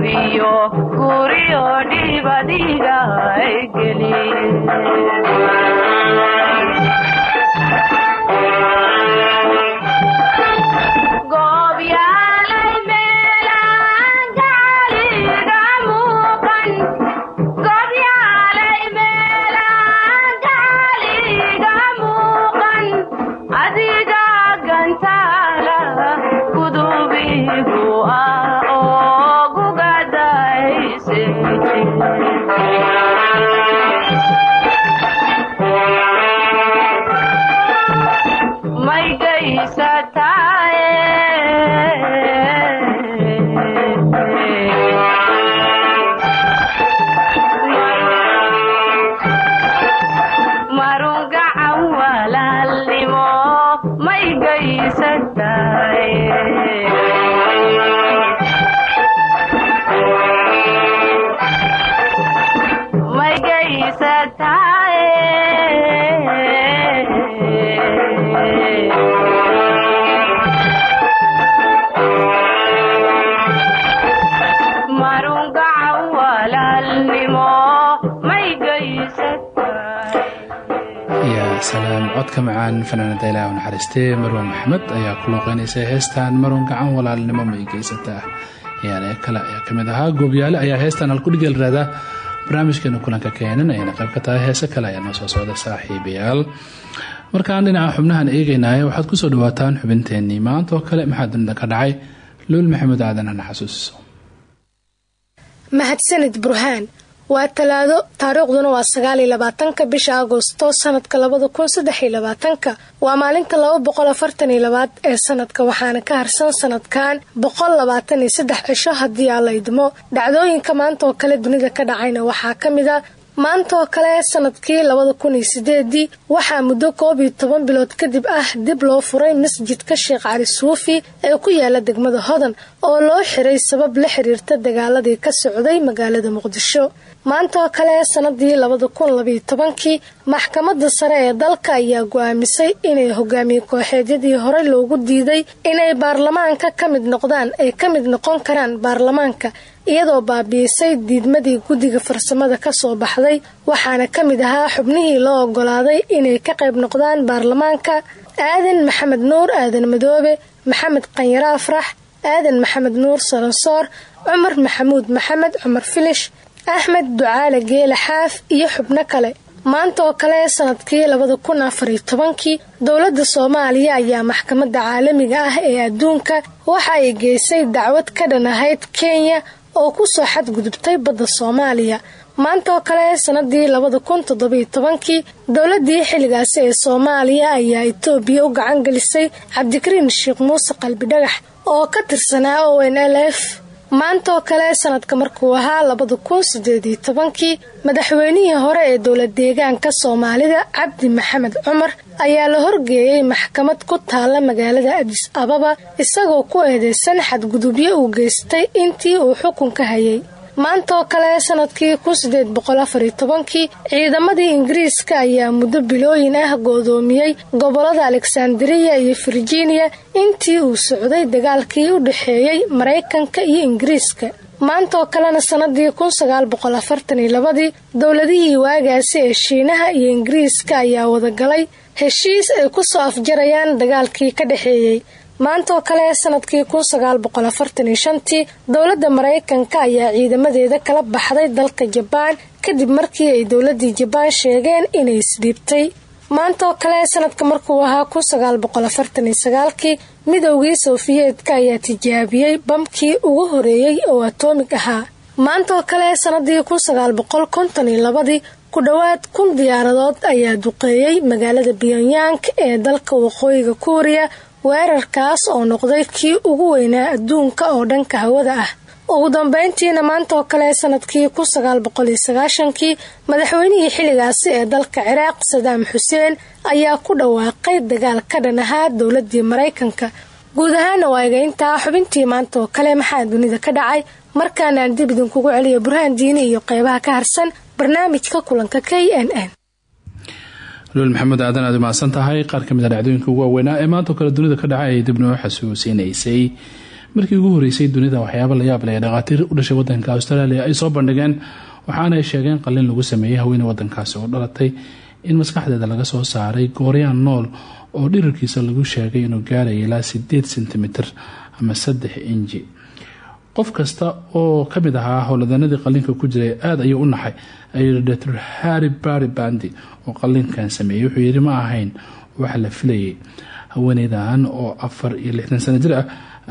Dios. Codka macaan fanaanada ilaah u naxariistee marwan maxamed ayaa ku looqeynaysa heestan marwan gacan walaalnimo may geysataa yaale kale ayaa ka mid ahaa goobyaale ayaa heestan halkudhigeel raadaa barnaamijkeena kulanka keenan ayayna qayb ka tahay heese kale ayaa noo soo socda saaxiibayaal. Markaan dhinaca xubnahan eegeynaayo waxaad ku soo dhawaataan xubinteenii maanta oo kale maxaa dunida ka dhacay? Luul maxamed aadan hana xasuusiso. Mahadsanid burhaan waa talaado taariikhduna waa sagaaliyo labaatanka bisha agosto sanadka labada kun saddexiyo labaatanka. Waa maalinta laba boqol afartan iyo labaad ee sanadka waxaana ka harsan sanadkan boqol labaatan iyo saddex cisho haddii aan la idmo. Dhacdooyinka maanta oo kale dunida ka dhacayna waxaa ka mid a maanta oo kale sannadkii labada kun iyo sideedii waxaa muddo koob iyo toban bilood kadib ah dib loo furay masjidka sheekh cali suufi ee ku yaalla degmada hodan oo loo xiray sabab la xiriirta dagaaladii ka socday magaalada muqdisho. Maanta oo kale sanadii labada kun labayo tobankii maxkamadda sare ee dalka ayaa go'aamisay inay hogaamiye kooxeedyadii hore loogu diiday inay baarlamaanka ka mid noqdaan ay ka mid noqon karaan baarlamaanka iyadoo baabi'isay diidmadii guddiga farsamada ka soo baxday waxaana ka mid ahaa xubnihii loo ogolaaday inay ka qayb noqdaan baarlamaanka. Aadan maxamed nuur aadan madoobe maxamed qanyare afrax aadan maxamed nuur saransoor cumar maxamuud maxamed cumar filish axmed ducaale geele xaaf iyo xubno kale. Maanta oo kale sannadkii labada kun afariyo tobankii dowladda soomaaliya ayaa maxkamadda caalamiga ah ee adduunka waxa ay geysay dacwad ka dhan ahayd kenya oo ku soo xadgudubtay badda soomaaliya. Maanta kale sanadii labada kun toddobiyo tobankii dowladii xilligaasi ee soomaaliya ayaa itoobiya u gacan gelisay cabdikariin sheekh muuse qalbi dhagax oo ka tirsanaa o n l f. Maanta oo kale sanadka markuu ahaa labada kun sideediyo tobankii madaxweynihii hore ee dowlad deegaanka soomaalida cabdi maxamed cumar ayaa la horgeeyey maxkamad ku taalla magaalada adis ababa isagoo ku eedeysan xadgudubyo uu geystay intii uu xukunka hayay maanta oo kale sannadkii kun sideed boqol afariyo tobankii ciidamadii ingiriiska ayaa muddo bilooyin ah goodoomiyey gobollada alexandriya iyo virginia intii uu socday dagaalkii u dhexeeyey maraykanka iyo ingiriiska. Maanta oo kalena sanadii kun sagaal boqol afartan iyo labadii dowladihii waagaasi ee shiinaha iyo ingiriiska ayaa wadagalay heshiis ay ku soo afjarayaan dagaalkii ka dhexeeyey maanta oo kale sannadkii kun sagaal boqol afartan iyo shantii dowladda maraykanka ayaa ciidamadeeda kala baxday dalka jabaan kadib markii ay dowladii jabaan sheegeen inay isdhiibtay. Maanta oo kale sanadka markuu ahaa kun sagaal boqol afartan iyo sagaalkii midowgii sofiyeetka ayaa tijaabiyey bamkii ugu horeeyey oo atomig ahaa. Maanta kale sanadii kun sagaal boqol konton iyo labadii ku dhowaad kun diyaaradood ayaa duqeeyey magaalada pyongyang ee dalka waqooyiga kuuriya weerarkaas oo noqday kii ugu weynaa adduunka oo dhanka hawada ah. Ugu dambeyntiina maanta oo kale sannadkii kun sagaal boqol sagaashankii madaxweynihii xilligaasi ee dalka ciraaq sadaam xuseen ayaa ku dhawaaqay dagaal ka dhan ahaa dowladii maraykanka. Guud ahaana waa iga intaa xubintii maanta kale maxaa dunida ka dhacay? Markaanaan dib idinkugu celiya burhaan diini iyo qeybaha ka harsan barnaamijka kulanka k n n luul maxamed aadan aad umahadsan tahay. Qaar ka mid a dhacdooyinka ugu waaweynaa ee maantao kale dunida ka dhacay ay dib noo xasuusinaysay. Markii ugu horeysay dunida waxyaaba la yaab leh dhakhaatiir u dhashay wadanka australia ay soo bandhigeen waxaana ay sheegeen qalin lagu sameeyey haweeney wadankaasi oo dhalatay. In maskaxdeeda laga soo saaray gooryaan nool oo dhirarkiisa lagu sheegay inuu gaaraya ilaa sideed sentimitir ama saddex inji qof kasta oo ka mid ahaa howladanadii qalinka ku jiray aada ayuu u naxay. Ayuu dr. Harry barry bandi oo qalinkan sameeyey wuxuu yidhi ma ahayn wax la filayay. Haweeneydan oo afar iyo lixdan sano jir ah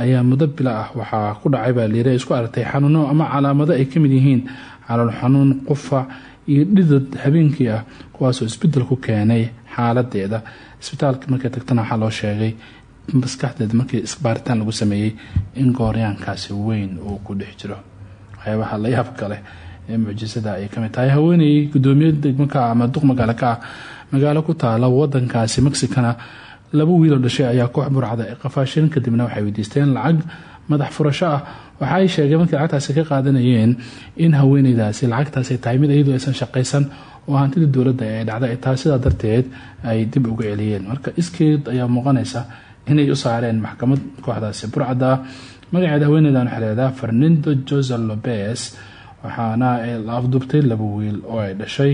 ayaa muddo bila ah waxaa ku dhacay baa layiri isku aragtay xanuuno ama calaamado ay ka mid yihiin calool xanuun qufac iyo dhidad habeenkii ah kuwaasoo isbeddel ku keenay xaaladeeda. Isbitaalka markay tagtana waxaa loo sheegay maskaxdeeda markii isbaaritaan lagu sameeyey in gooryaankaasi weyn uu ku dhex jiro. Waxyaabaha la yaab kale ee mucjisada ay ka mid tahay haweeney gudoomiye degmaka ama duq magaalo ka ah magaalo ku taala wadankaasi mexicana. Laba wiiloo dhashay ayaa koox burcada ay qafaasheen kadibna waxay weydiisteen lacag madax furasho ah. Waxa ay sheegeen markii lacagtaasi ka qaadanayeen in haweeneydaasi lacagtaasi tahay mid aysan shaqaysan oo hantida dowladda ee dhacda ay darteed ay dib uga celiyeen. Marka iskeed ayaa muuqanaysa inay u saareen maxkamad kooxdaasi burcada. Magaceeda haweeneydan leedaha fernando jose lopez waxaana la afduubtay laba wiil oo ay dhashay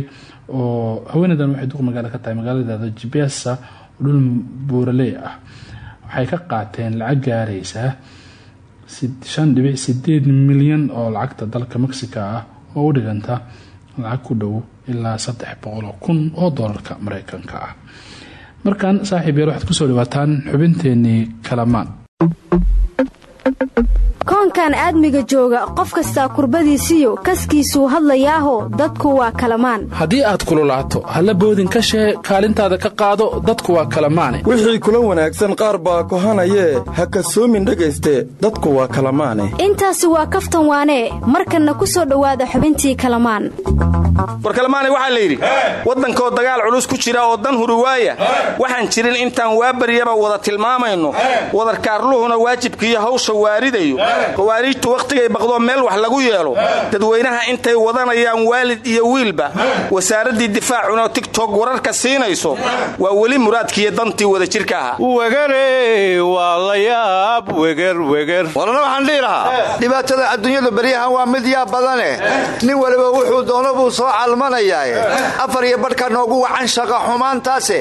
oo haweeneydan waxay duq magaalo ka tahay magaaladeeda jibesa oo dhul buuraley ah. Waxay ka qaateen lacag gaaraysa shan dhibic sideed milyan oo lacagta dalka mexica ah oo u dhiganta lacag ku dhow ilaa saddex boqol oo kun oo doolarka mareykanka ah markan saaxiib yaer waxaad ku soo dhawaataan xubinteenii kalamaan koonkan aadmiga jooga qof kastaa kurbadiisiyo kaskiisuu hadlayaaho dadku waa kalamaan. Haddii aad kululaato halla boodin ka shee kaalintaada ka qaado dadku waa kalamaane. Wixii kula wanaagsan qaar baa kohanayee ha kasoomin dhegayste dadku waa kalamaane. Intaasi waa kaftan waanee markanna ku soo dhowaada xubintii kalamaan. War kalamaane waxaa la yidhi waddankoo dagaal culus ku jira oo dan huri waaya. Waxaan jirin intaan waabaryaba wada tilmaamayno. Wadarkaarluhuna waajibkiiyo hawsha waaridayo khawaariijtu wakhtigay baqdoo meel wax lagu yeelo. Dadweynaha intay wadanayaan waalid iyo wiilba wasaaraddii difaacuna tigtog wararka siinayso. Waa weli muraadkiiyo dantii wadajirka ahaa. Wegere waa la yaab wegerweger walana waxaan dhihi lahaa. Dhibaatada adduunyadu beryahan waa mid yaab badane nin waliba wuxuu doono buu soo calmanayaae afar iyo badhka noogu wacan shaqa xumaantaase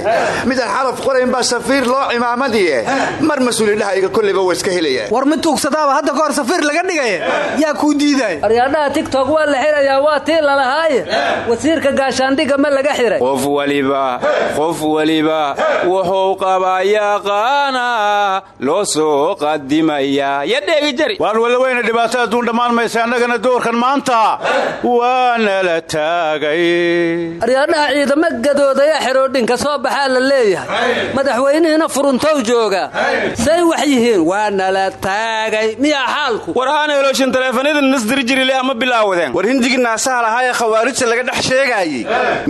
midaan xaraf qorayn baa safiir loo cimaamadiye mar mas'uulidhahayga kollayba waa iska helaya kahor safiir laga dhigaya yaa kuu diiday. Aryaadhaha tigtok waa la xirayaa waa tii lalahaaye wasiirka gaashaandhiga ma laga xiray. Qof waliba qof waliba wuxuu qabaa yaqaana loo soo qadimayaa yadheegi jari. Waan walaweyne dhibaato adduun dhammaan maysa annagana doorkan maanta waa nala taagay. Aryaadhaha ciidamo gadoodaya xeroodhinka soo baxaa la leeyahay. Madaxweynihiina furuntow jooga. Say wax yihiin waa nala taagay. Miyaa war aan helooshin taleefanada nasdiri jirile ama bilaawadeen war hindigii naasaha lahaa ee khawaarijta laga dhex sheegaayey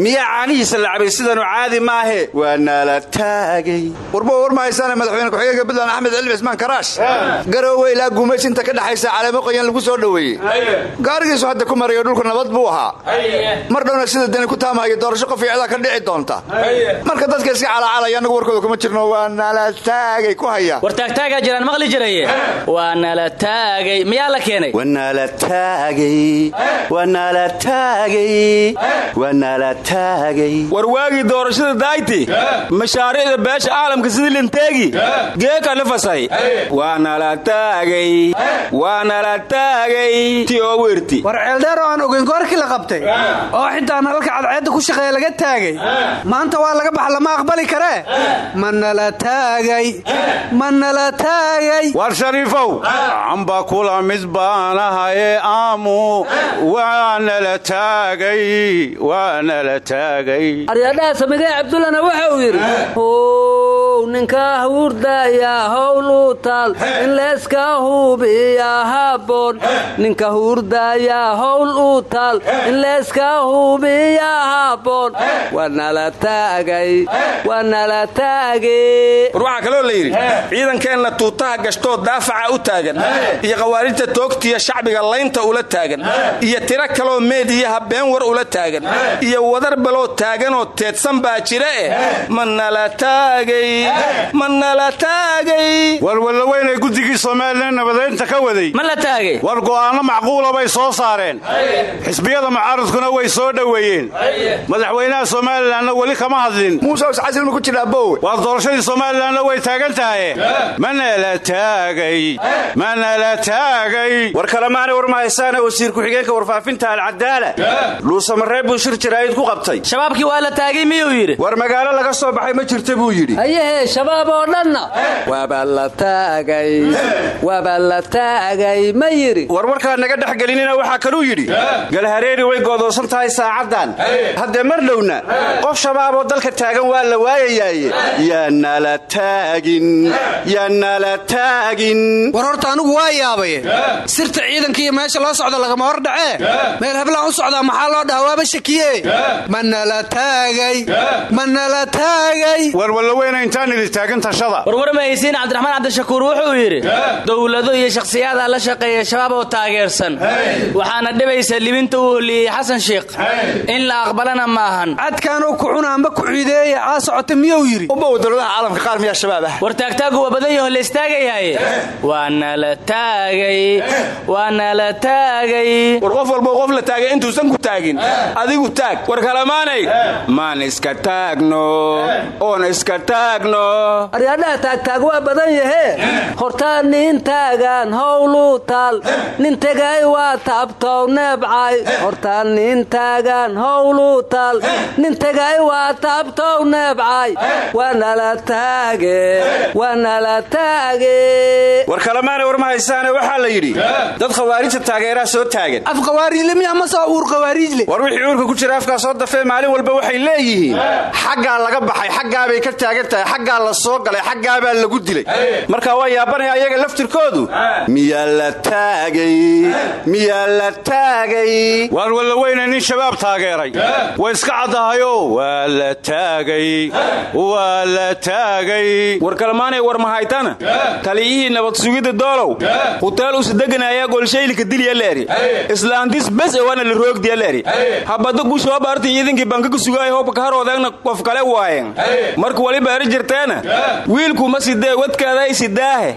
miyaa caanihiisa la cabay sidanu caadi maahe waa nala taagay. Warba war madaxweyne ku-xigeenka puntland axmed cilmi cismaan karaash garoowe ilaa guumays inta ka dhexaysa caleemo qoyan lagu soo dhoweeyey. Gaarigiisu hadda ku marayo dhulku nabad buu ahaa. Mar dhowna sida dani ku taamahayo doorasho qof ka dhici doonta. Marka dadka iska calacalaya annagu warkooda kuma jirno waa nala taagay ku haya. War taagtaagaa jiraan maqli jiraye. Waa nala taagay miyaa la keenay? War waagii doorashada dayti mashaariicda beesha caalamka sidii linteegi? Geeka nafasay? Waa nala taagay. Waa nala taagay. Ti oo war ceeldheer oo aan ogeyn goorkii la qabtay oo xitaa nalalka cadceedda ku shaqeeya laga taagay maanta waa laga bax lama aqbali karee ma nala taagay. Ma nala taagay. War shariifow amba kula mid baanahaye aamu waa nala taagay waa nala taagay aryaadhaha samidee cabdullana waxa uu yidhi how ninkaa huurdayaa howluu taal. In leeska hubiyaa haboon ninka huurdayaa howl taal. In leeska hubiyaa haboon waa nala taagay. Waa nala taagay. War waxaa kaloo la yidhi ciidankeenna tuutaha gashtoo daafaca u taagan iyo khawaarijta toogtiya shacbiga laynta ula taagan iyo tiro kaloo meediyaha been war ula taagan iyo wadar baloo taaganoo teedsan baa jira eh ma nala taagay ma nala taagay? Warwallaweyne guddigii somalilan nabadaynta ka waday. Ma la taagay? War go'aanno macquula bay soo saareen. Xisbiyada mucaaradkuna way soo dhoweeyeen madaxweynaha somalilanna weli kama hadlin. Muuse iscasilma ku jira abowe waa doorashadii somalilanna way taagan tahaye manala taagay. Manala taagay. War kalemaana war ma haysaane wasiir ku-xigeenka warfaafinta alcadaala dhuusamareeb buu shir jaraa'id ku qabtay. Shabaabkii waa la taagay miyuu yidhi? War magaalo laga soo baxay ma jirta buu yidhi shabaab oo dhanna waaba la taagay. Ma yidhi. Naga dhex gelinina waxaa kaluu yidhi. Galhareeri way goodoosan tahay saacaddan. Haddee mar dhowna qof shabaaboo dalka taagan waa la waayayaaye. Yaa nala taagin war horta anugu waa yaabaye sirta ciidanka iyo meesha loo socda lagama hor dhacee meel heblaan u socdaa maxaa loo dhaha waaba shakiye. Ma nala taagay. Ma nala taagay. Warwallaweyne warwar mahaysiin cabdiraxmaan cabdishakuur wuxuu yidhi dowlado iyo shakhsiyaada la shaqeeya shabaab oo taageersan. Waxaana dhibaysa libinta uu holiyey xasan sheikh. In la aqbalana maahan. Cadkaanuu ku cuna amba ku ciideeya aa socota miyuu yidhi? Ubow dowladaha caalamka qaar miyaa shabaab ah. War taagtaagu waa badan yaho laystaagayahaye waa nala taagay. Waa nala taagay. War qof walbo qof la taagay intuusan ku taagin. Adigu taag. War kalamaanay maan iska taagno oon iska taagno aryaadhaha taagtaag waa badan yahee hortaa nin taagan howluu taal. Nin tegay waa taabtow neebcay hortaa nin taagan howluu taal. Nin tegay waa taabtow neebcay waa nala taage waa nala taage. War kalemaana war ma haysaane waxaa la yidhi dad khawaarijta taageeraa soo taagan. Af qawaariijle miya ma soo uur qawaariijle war wixii uurka ku jira afkaa soo dafee maalin walba waxay leeyihiin xaggaa laga baxay xaggaabay ka taagan tahay xaggaa la soo galay xaggaabaa lagu dilay. Marka waa yaabanaya ayaga laftirkoodu. Miyaa la taagay waan wallaweyne nin shabaab taageeray. Way iska caddahayo waa la taagay waa la taagay. War mahaytana taliyihii nabad sugidda doolow. Huteel usadeganaya golshaylika dilyaleeri islaantis bes waana la roogdiyaleeri habada gushoobaarti iidinkii bankaga sugaay hobka ka haroodeegna qof kale waayen marka waliba eri jirteena wiilkuma sidee wadkaaday sidaahe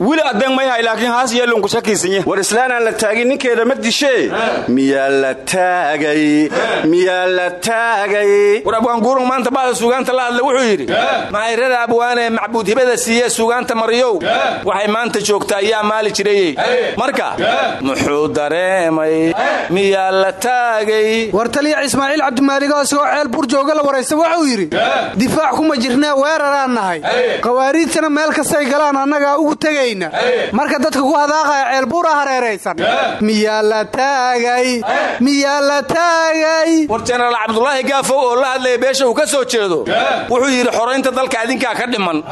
wili adeeg mayhay laakiin haas yeelunku shakiisanye war islaanaan la taagin ninkeeda ma dishee miyaa la taagay miyaa la taagay. War abwaanguurung maanta bacda suugaanta la hadla wuxuu yidhi macayrada abwaanee macbuud hibada siiye suugaanta mariyow waxay maanta joogtaa ayaa maali jirayey. Marka muxuu dareemay miyaa la taagay. War taliya ismaaciil cabdimaaligoo isagoo ceel burjooga la waraysta wuxuu yidhi difaac kuma jirnee weeraraan nahay qawaariijtana meel kastay galaan annagaa ugu tegayna. Marka dadka ku hadaaqaya ceelbuura hareeraysan. Miyaa la taagay? Miyaa la taagay? War jenaraal cabdulaahi gaafow oo la hadlaya beesha uu ka soo jeedo wuxuu yidhi xoraynta dalka adinkaa ka dhiman.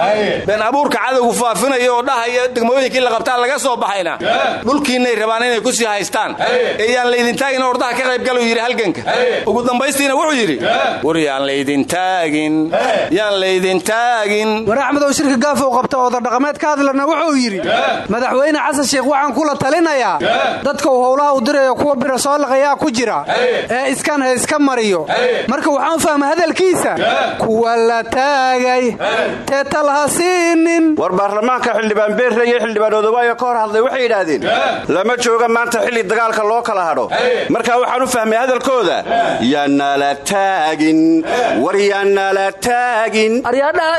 Been abuurka cadowgu faafinaya oo dhahaya degmooyinkii la qabtaa laga soo baxayna. Dhulkiinnay rabaan inay ku sii haystaan. Ee yaan laydintaagin ordaha ka qaybgalu yidhi halganka. Ugu dambaystiina wuxuu yidhi war yaan laydintaagin yaan laydintaagin war axmedow shirka gaafow qabta ooda dhaqameed ka hadlana wuxuu yidhi madaxweyne xasan sheikh waxaan kula talinayaa dadka uu howlaha u dirayo kuwa bira soo laqayaa ku jira ee iskan ha iska mariyo. Marka waxaan fahma hadalkiisa kuwa la taagay teetal ha siinin. War baarlamaanka xildhibaan beerre iyo xildhibaan odawaayo ka hor hadlay waxay yidhaahdeen lama jooga maanta xilli dagaalka loo kala hadho marka waxaan u fahmay hadalkooda yaanala taagin war yaanala taagin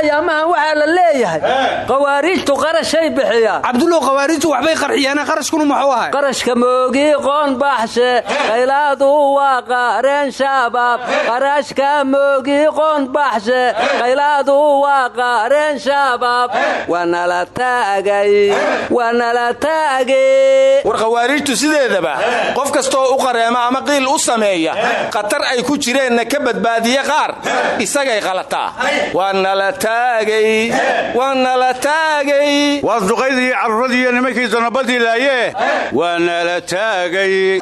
ayaamahan waxaa la leeyahay? Qawaariijtu qarashay bixiyaan cabdullow qawaariijtu waxbay qarxiyaane qarashkunu muxuu ahay? Qarashka moogii qoon baxshe qaylaadu waa qaareen shabaab. Qarashka moogii qoon baxshe qaylaadu waa qaareen shabaab. Waa nala taagay waa nala taagay. War khawaariijtu sideedaba qof kastooo u qareema ama qiil u sameeya khatar ay ku jireenna ka badbaadiye qaar isagay qalataa. Waa nala taagay taagay waa duqaydii carruuradii iyo nimankii donabadii laayee waa nala taagay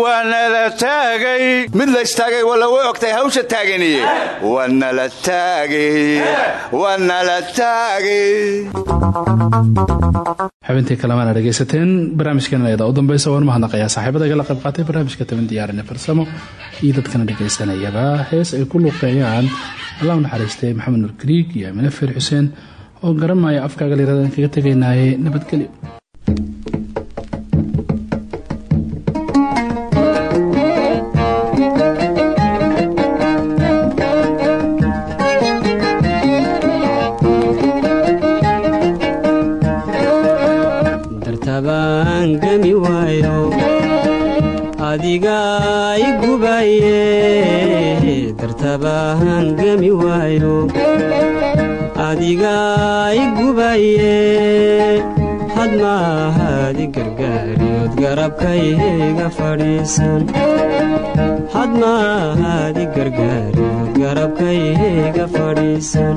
waa nala taagay. Mid la istaagay walla way ogtay hawsha taaganiye waa nala taagay. Waa nala taagay. Xubintii kalemaana dhegaysateen barnaamijkeena ayada u dambaysa waan mahadnaqayaa saaxiibada igala qayb qaatay. Barnaamijka toban diyaarine farsamo iyo dadkana dhegaysanayaba hees ay ku luuqeeyaan allah u naxariistay maxamed nur griig iyo amine fer xuseen oo garanmaya afkaaga liiradan kaga tegaynaaye nabadgelyo adiga igubaye dartabahangami waayo adiga igubaye hadmaahadi gargaariyood garabkayga fadhiisan hadmaahadi gargaariyood garabkayga fadhiisan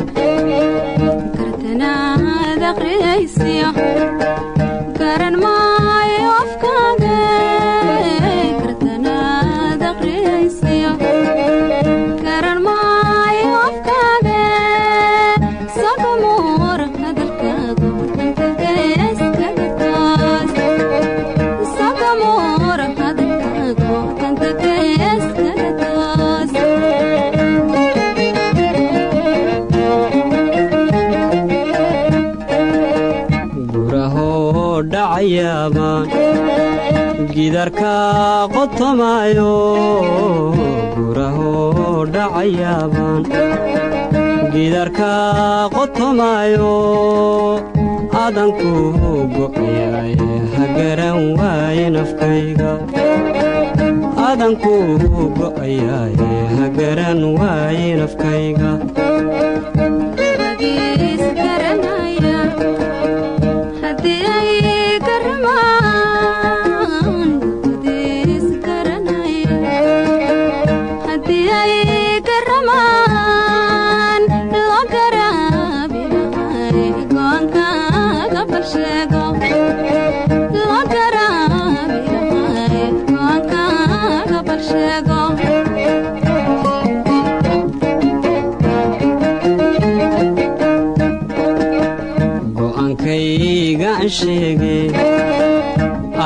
gidarka qotomaayo gurahoo dhacayaabaan. Gidarka qotomaayo adanku go'yaye ha garan waaye nafkayga adanku go'ayaaye ha garan waaye nafkayga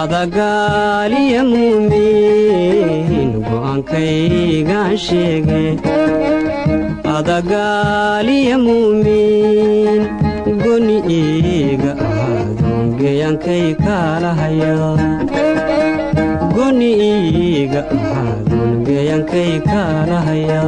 adagaaliya muumiin go'aankaygaan sheege adagaaliya muumiin goni iiga ahaadoon geyankay kaalahaya goni iiga ahaadoon geyankay kaalahaya